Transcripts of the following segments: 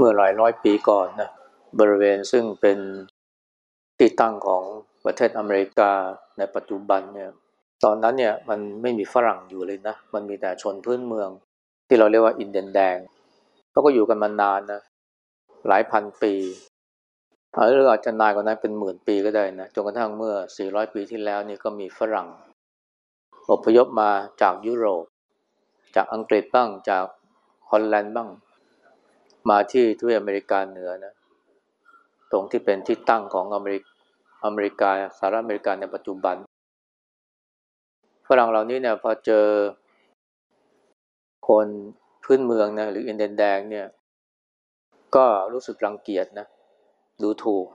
เมื่อหลายร้อยปีก่อนนะบริเวณซึ่งเป็นที่ตั้งของประเทศอเมริกาในปัจจุบันเนี่ยตอนนั้นเนี่ยมันไม่มีฝรั่งอยู่เลยนะ มันมีแต่ชนพื้นเมือง ที่เราเรียกว่าอินเดียนแดงเขาก็อยู่กันมานานนะหลายพันปีหรืออาจจะนานกว่านั้นเป็นหมื่นปีก็ได้นะจนกระทั่งเมื่อ 400 ปีที่แล้วนี่ก็มีฝรั่งอพยพมาจากยุโรป จากอังกฤษบ้างจากฮอลแลนด์บ้าง มาที่ทวีปอเมริกาเหนือนะ ตรงที่เป็นที่ตั้งของอเมริกอเมริกาสหรัฐอเมริกาในปัจจุบัน ฝรั่งเหล่านี้เนี่ยพอเจอคนพื้นเมืองนะหรืออินเดียนแดงเนี่ย ก็รู้สึกรังเกียจนะ ดูถูก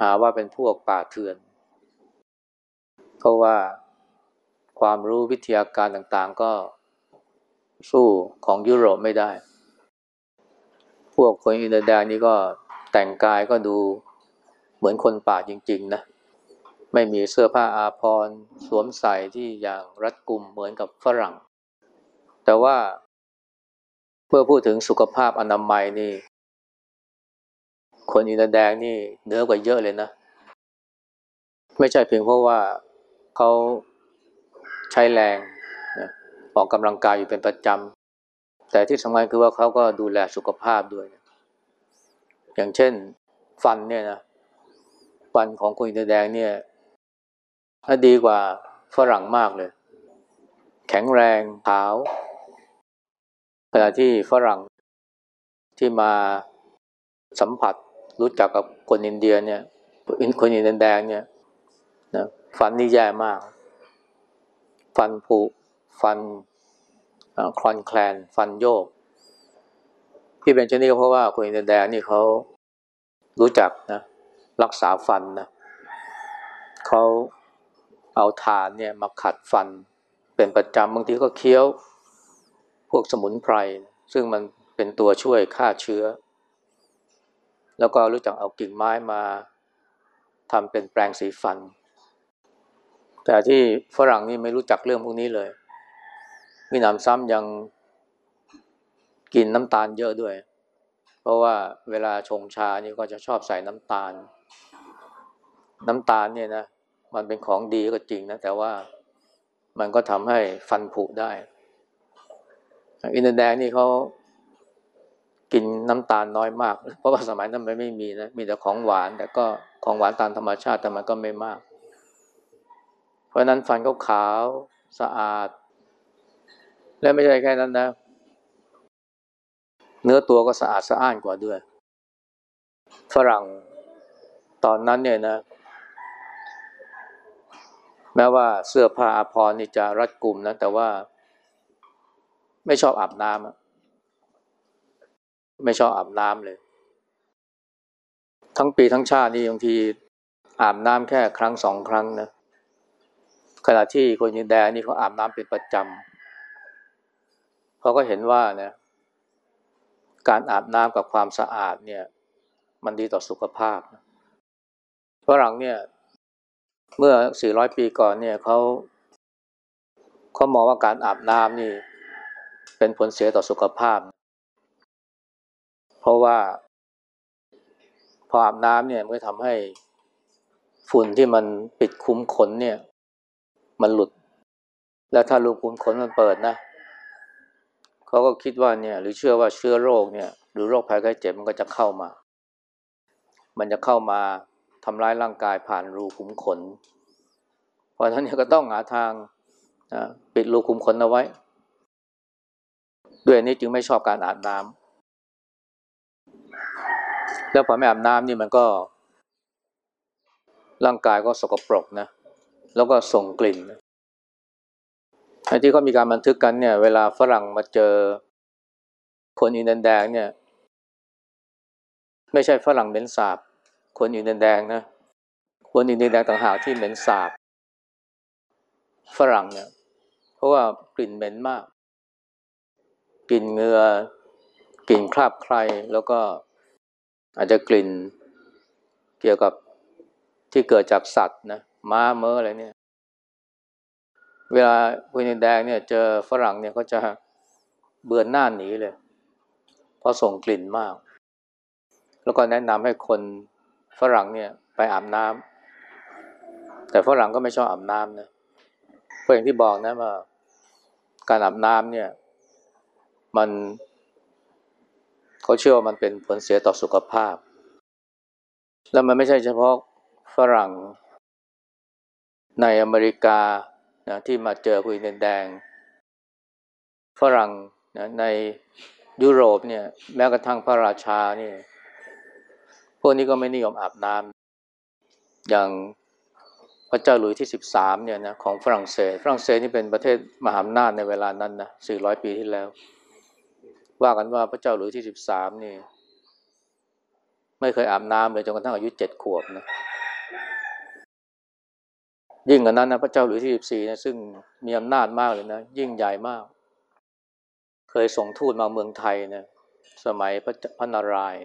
หาว่าเป็นพวกป่าเถื่อน เพราะว่าความรู้วิทยาการต่างๆก็สู้ของยุโรปไม่ได้ วกคนอินเดียแดงนี่ก็แต่งกายก็ดูเหมือนคนป่าจริง ๆ นะ ไม่มีเสื้อผ้าอาภรณ์สวมใส่ที่อย่างรัดกุมเหมือนกับฝรั่ง แต่ว่าเมื่อพูดถึงสุขภาพอนามัยนี่ คนอินเดียแดงนี่เนื้อกว่าเยอะเลยนะ ไม่ใช่เพียงเพราะว่าเขาใช้แรงนะออกกำลังกายอยู่เป็นประจำ แต่ที่สำคัญคือว่าเขาก็ดูแลสุขภาพด้วย อย่างเช่น ฟันเนี่ยนะ ฟันของคนอินเดียแดงเนี่ยดีกว่าฝรั่งมากเลย แข็งแรงขาวขณะที่ฝรั่งที่มาสัมผัสรู้จักกับคนอินเดียเนี่ยคนอินเดียแดงเนี่ยนะฟันนี่แย่มาก ฟันผุฟัน คลอนแคลนฟันโยก ที่เป็นเช่นนี้ก็เพราะว่าคนอินเดียแดงนี่เขารู้จักนะรักษาฟันนะเขาเอาฐานเนี่ยมาขัดฟัน เป็นประจำบางทีก็เคี้ยวพวกสมุนไพร ซึ่งมันเป็นตัวช่วยฆ่าเชื้อ แล้วก็รู้จักเอากิ่งไม้มาทำเป็นแปรงสีฟัน แต่ที่ฝรั่งนี่ไม่รู้จักเรื่องพวกนี้เลย มีหนำซ้ำยังกินน้ำตาลเยอะด้วย เพราะว่าเวลาชงชานี่ก็จะชอบใส่น้ำตาล น้ำตาลเนี่ยนะมันเป็นของดีก็จริงนะ แต่ว่ามันก็ทำให้ฟันผุได้ อินเดียแดงนี่เขากินน้ำตาลน้อยมาก เพราะว่าสมัยนั้นมันไม่มีนะ มีแต่ของหวาน แต่ก็ของหวานตามธรรมชาติแต่มันก็ไม่มาก เพราะนั้นฟันเขาขาวสะอาด และไม่ใช่แค่นั้นนะ เนื้อตัวก็สะอาดสะอ้านกว่าด้วย ฝรั่งตอนนั้นเนี่ยนะ แม้ว่าเสื้อผ้าอาภรณ์นี่จะรัดกลุ่มนะ แต่ว่าไม่ชอบอาบน้ำไม่ชอบอาบน้ำเลย ทั้งปีทั้งชาตินี่บางทีอาบน้ำแค่ครั้งสองครั้งนะขณะที่คนยินแดนนี่เขาอาบน้ำเป็นประจำ เขาก็เห็นว่าเนี่ยการอาบน้ำกับความสะอาดเนี่ยมันดีต่อสุขภาพฝรั่งเนี่ยเมื่อ 400 ปีก่อนเนี่ยเขาเขามองว่าการอาบน้ำนี่เป็นผลเสียต่อสุขภาพ เพราะว่า พออาบน้ำเนี่ยมันก็ทำให้ฝุ่นที่มันปิดคุ้มขนเนี่ย มันหลุด แล้วถ้ารูคุ้มขนมันเปิดนะ เขาก็คิดว่าเนี่ยหรือเชื่อว่าเชื้อโรคเนี่ยหรือโรคภัยไข้เจ็บมันก็จะเข้ามา มันจะเข้ามาทำร้ายร่างกายผ่านรูขุมขน เพราะฉะนั้นก็ต้องหาทางนะปิดรูขุมขนเอาไว้ ด้วยนี้จึงไม่ชอบการอาบน้ำแล้วพอไม่อาบน้ำนี่มันก็ ร่างกายก็สกปรกนะ แล้วก็ส่งกลิ่น ไอ้ที่เขามีการบันทึกกันเนี่ย เวลาฝรั่งมาเจอคนอินเดียแดงเนี่ย ไม่ใช่ฝรั่งเหม็นสาบ คนอินเดียแดงนะ คนอินเดียแดงต่างหากที่เหม็นสาบ ฝรั่งเนี่ย เพราะว่ากลิ่นเหม็นมาก กลิ่นเงือกลิ่นคราบใครแล้วก็อาจจะกลิ่นเกี่ยวกับที่เกิดจากสัตว์นะม้าเมื่ออะไรเนี่ย เวลาคุยนแดงเนี่ยเจอฝรั่งเนี่ยเขาจะเบือนหน้าหนีเลย เพราะส่งกลิ่นมาก แล้วก็แนะนำให้คนฝรั่งเนี่ยไปอาบน้ำแต่ฝรั่งก็ไม่ชอบอาบน้ำนะเพราะอย่างที่บอกนะว่าการอาบน้ำเนี่ย มันเขาเชื่อว่ามันเป็นผลเสียต่อสุขภาพ แล้วมันไม่ใช่เฉพาะฝรั่งในอเมริกา นะที่มาเจอคุยเนนแดงฝรั่งนะในยุโรปเนี่ย แม้กระทั่งพระราชาเนี่ยพวกนี้ก็ไม่นิยมอาบน้ำอย่างพระเจ้าหลุยที่สิบสามเนี่ยนะของฝรั่งเศส ฝรั่งเศสนี่เป็นประเทศมหาอำนาจในเวลานั้นนะสี่ร้อยปีที่แล้ว ว่ากันว่าพระเจ้าหลุยที่สิบสามนี่ ไม่เคยอาบน้ำเลยจนกระทั่งอายุเจ็ดขวบนะ ยิ่งกว่านั้นนะพระเจ้าหลุยที่สิบสี่นะซึ่งมีอำนาจมากเลยนะยิ่งใหญ่มาก เคยส่งทูตมาเมืองไทยนะสมัยพระพระนารายณ์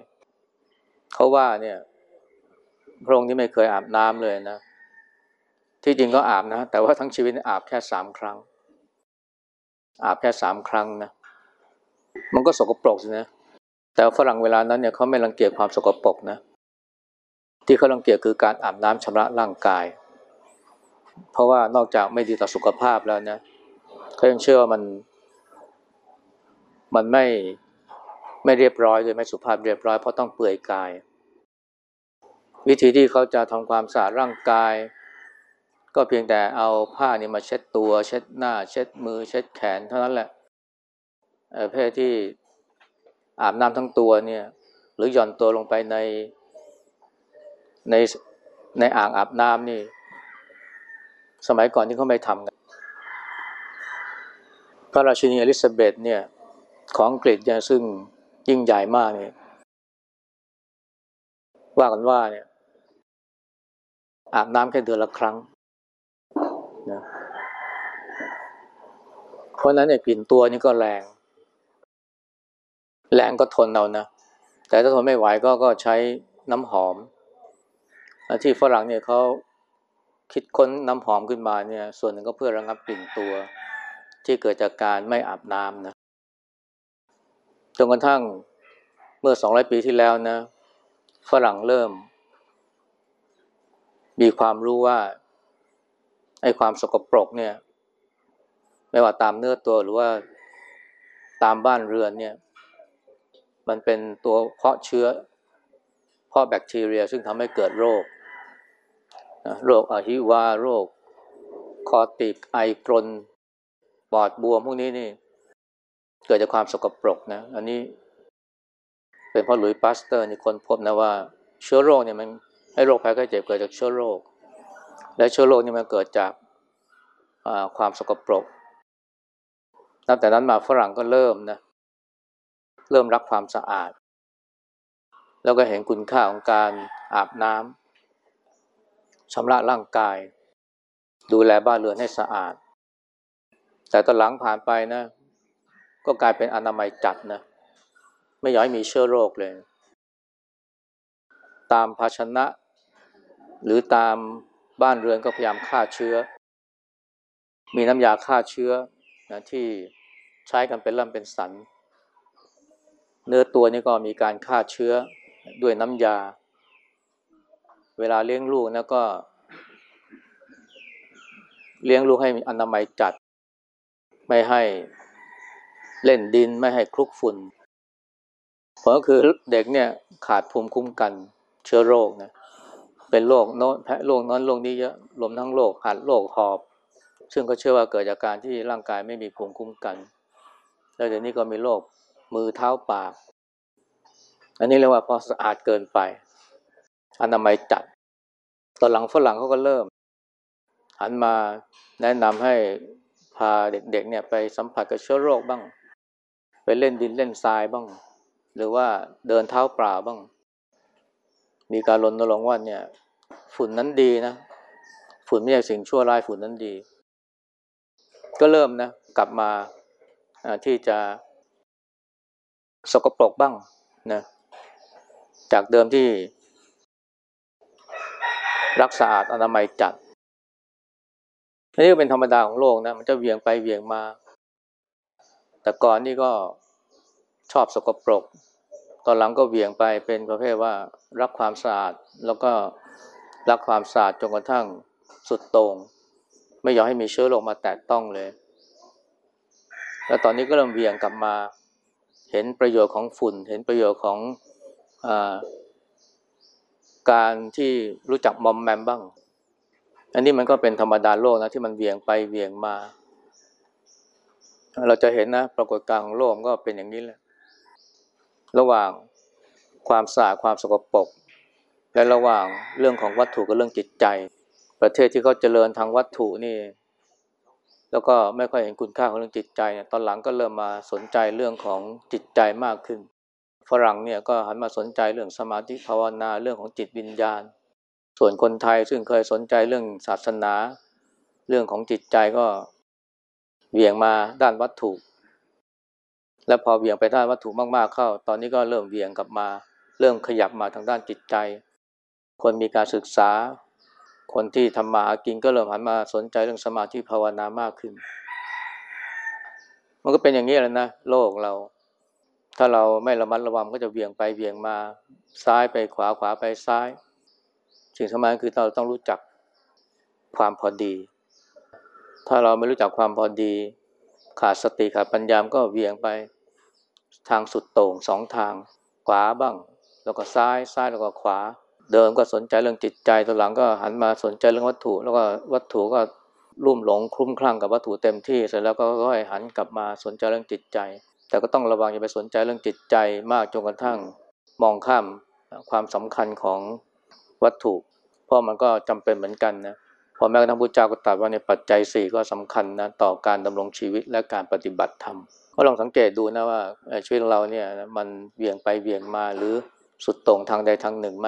เขาว่าเนี่ยพระองค์นี้ไม่เคยอาบน้ำเลยนะ ที่จริงก็อาบนะ แต่ว่าทั้งชีวิตอาบแค่สามครั้ง อาบแค่สามครั้งนะ มันก็สกปรกสินะ แต่ฝรั่งเวลานั้นเนี่ยเขาไม่รังเกียจความสกปรกนะ ที่เขารังเกียจคือการอาบน้ำชำระร่างกาย เพราะว่านอกจากไม่ดีต่อสุขภาพแล้วนะเขายังเชื่อว่ามัน มันไม่ไม่เรียบร้อยเลยไม่สุภาพเรียบร้อยเพราะต้องเปลือยกาย วิธีที่เขาจะทำความสะอาดร่างกาย ก็เพียงแต่เอาผ้านี่มาเช็ดตัว เช็ดหน้า เช็ดมือ เช็ดแขนเท่านั้นแหละเพศที่อาบน้ำทั้งตัวเนี่ย หรือหย่อนตัวลงไปในในในอ่างอาบน้ำนี่ สมัยก่อนที่เขาไม่ทำกันพระราชินีอลิซาเบธเนี่ยของอังกฤษเนี่ยซึ่งยิ่งใหญ่มากเนี่ยว่ากันว่าเนี่ยอาบน้ำแค่เดือนละครั้งนะเพราะนั้นเนี่ยกลิ่นตัวนี่ก็แรง แรงก็ทนเอานะ แต่ถ้าทนไม่ไหวก็ก็ใช้น้ำหอม ที่ฝรั่งเนี่ยเขา คิดค้นน้ำหอมขึ้นมาเนี่ย ส่วนหนึ่งก็เพื่อระงับกลิ่นตัว ที่เกิดจากการไม่อาบน้ำนะจนกระทั่งเมื่อสองร้อยปีที่แล้วนะ ฝรั่งเริ่ม มีความรู้ว่าไอ้ความสกปรกเนี่ย ไม่ว่าตามเนื้อตัวหรือว่าตามบ้านเรือนเนี่ย มันเป็นตัวเพาะเชื้อเพาะแบคทีเรีย ซึ่งทำให้เกิดโรค โรคอะฮิวาโรค คอติกไอกรนปอดบวมพวกนี้นี่ เกิดจากความสกปรกนะ อันนี้ เป็นเพราะหลุยส์ปาสเตอร์นี่ค้นพบนะว่า เชื้อโรคเนี่ยมันให้โรคภัยไข้เจ็บเกิดจากเชื้อโรค และเชื้อโรคนี่มันเกิดจากความสกปรกนับแต่นั้นมาฝรั่งก็เริ่มนะเริ่มรักความสะอาด แล้วก็เห็นคุณค่าของการอาบน้ำ ชำระร่างกาย ดูแลบ้านเรือนให้สะอาด แต่ตอนหลังผ่านไปนะ ก็กลายเป็นอนามัยจัดนะ ไม่อยากให้มีเชื้อโรคเลย ตามภาชนะ หรือตามบ้านเรือนก็พยายามฆ่าเชื้อ มีน้ำยาฆ่าเชื้อนะที่ใช้กันเป็นลำเป็นสัน เนื้อตัวนี่ก็มีการฆ่าเชื้อด้วยน้ำยา เวลาเลี้ยงลูกนะก็ เลี้ยงลูกให้มีอนามัยจัด ไม่ให้เล่นดินไม่ให้คลุกฝุ่นผลก็คือเด็กเนี่ยขาดภูมิคุ้มกันเชื้อโรคนะเป็นโรคโน้นแพ้โรคนั้นโรคนี้เยอะรวมทั้งโรคหัดโรคหอบ ซึ่งก็เชื่อว่าเกิดจากการที่ร่างกายไม่มีภูมิคุ้มกัน แล้วเดี๋ยวนี้ก็มีโรคมือเท้าปาก อันนี้เรียกว่าพอสะอาดเกินไป อนามัยจัด ตอนหลังฝรั่งเขาก็เริ่ม หันมาแนะนำให้พาเด็กๆเนี่ยไปสัมผัสกับเชื้อโรคบ้าง ไปเล่นดินเล่นทรายบ้าง หรือว่าเดินเท้าเปล่าบ้าง มีการรณรงค์ว่าเนี่ย ฝุ่นนั้นดีนะ ฝุ่นไม่ใช่สิ่งชั่วร้ายฝุ่นนั้นดี ก็เริ่มนะ กลับมาที่จะสกปรกบ้างนะจากเดิมที่ รักษาอาดอนามัยจัดนี่ก็เป็นธรรมดาของโลกนะมันจะเวียงไปเวียงมา แต่ก่อนนี่ก็ชอบสกปรก ตอนหลังก็เวียงไปเป็นประเภทว่ารักความสะอาดแล้วก็รักความสะอาดจนกระทั่งสุดโต่งไม่ยอมให้มีเชื้อโรคมาแตะต้องเลย แล้วตอนนี้ก็เริ่มเวียงกลับมา เห็นประโยชน์ของฝุ่น เห็นประโยชน์ของอา การที่รู้จักมอมแมมบ้าง อันนี้มันก็เป็นธรรมดาโลกนะที่มันเวียงไปเวียงมา เราจะเห็นนะปรากฏการณ์ของโลกก็เป็นอย่างนี้แหละ ระหว่างความสะอาดความสกปรกและระหว่างเรื่องของวัตถุกับเรื่องจิตใจ ประเทศที่เขาเจริญทางวัตถุนี่ แล้วก็ไม่ค่อยเห็นคุณค่าของเรื่องจิตใจเนี่ยตอนหลังก็เริ่มมาสนใจเรื่องของจิตใจมากขึ้น ฝรั่งเนี่ยก็หันมาสนใจเรื่องสมาธิภาวนาเรื่องของจิตวิญญาณ ส่วนคนไทยซึ่งเคยสนใจเรื่องศาสนา เรื่องของจิตใจก็เหวี่ยงมาด้านวัตถุ และพอเหวี่ยงไปด้านวัตถุมากๆเข้า ตอนนี้ก็เริ่มเหวี่ยงกลับมา เริ่มขยับมาทางด้านจิตใจ คนมีการศึกษา คนที่ทำมาหากินก็เริ่มหันมาสนใจเรื่องสมาธิภาวนามากขึ้น มันก็เป็นอย่างนี้แหละนะโลกเรา ถ้าเราไม่ระมัดระวังก็จะเวียงไปเวียงมาซ้ายไปขวาขวาไปซ้าย สิ่งสำคัญคือเราต้องรู้จักความพอดี ถ้าเราไม่รู้จักความพอดี ขาดสติขาดปัญญามก็เวียงไปทางสุดโต่งสองทาง ขวาบ้าง แล้วก็ซ้ายซ้ายแล้วก็ขวา เดิมก็สนใจเรื่องจิตใจตอนหลังก็หันมาสนใจเรื่องวัตถุ แล้วก็วัตถุก็ลุ่มหลงคลุ้มคลั่งกับวัตถุเต็มที่เสร็จแล้วก็ค่อยหันกลับมาสนใจเรื่องจิตใจ แต่ก็ต้องระวังอย่าไปสนใจเรื่องจิตใจมากจนกระทั่งมองข้ามความสำคัญของวัตถุ เพราะมันก็จำเป็นเหมือนกันนะพอแม้กระทั่งพุทธเจ้าก็ตรัสว่าในปัจจัยสี่ก็สำคัญนะต่อการดำรงชีวิตและการปฏิบัติธรรมก็ลองสังเกตดูนะว่าชีวิตเราเนี่ยมันเบี่ยงไปเบี่ยงมาหรือสุดโต่งทางใดทางหนึ่งไหม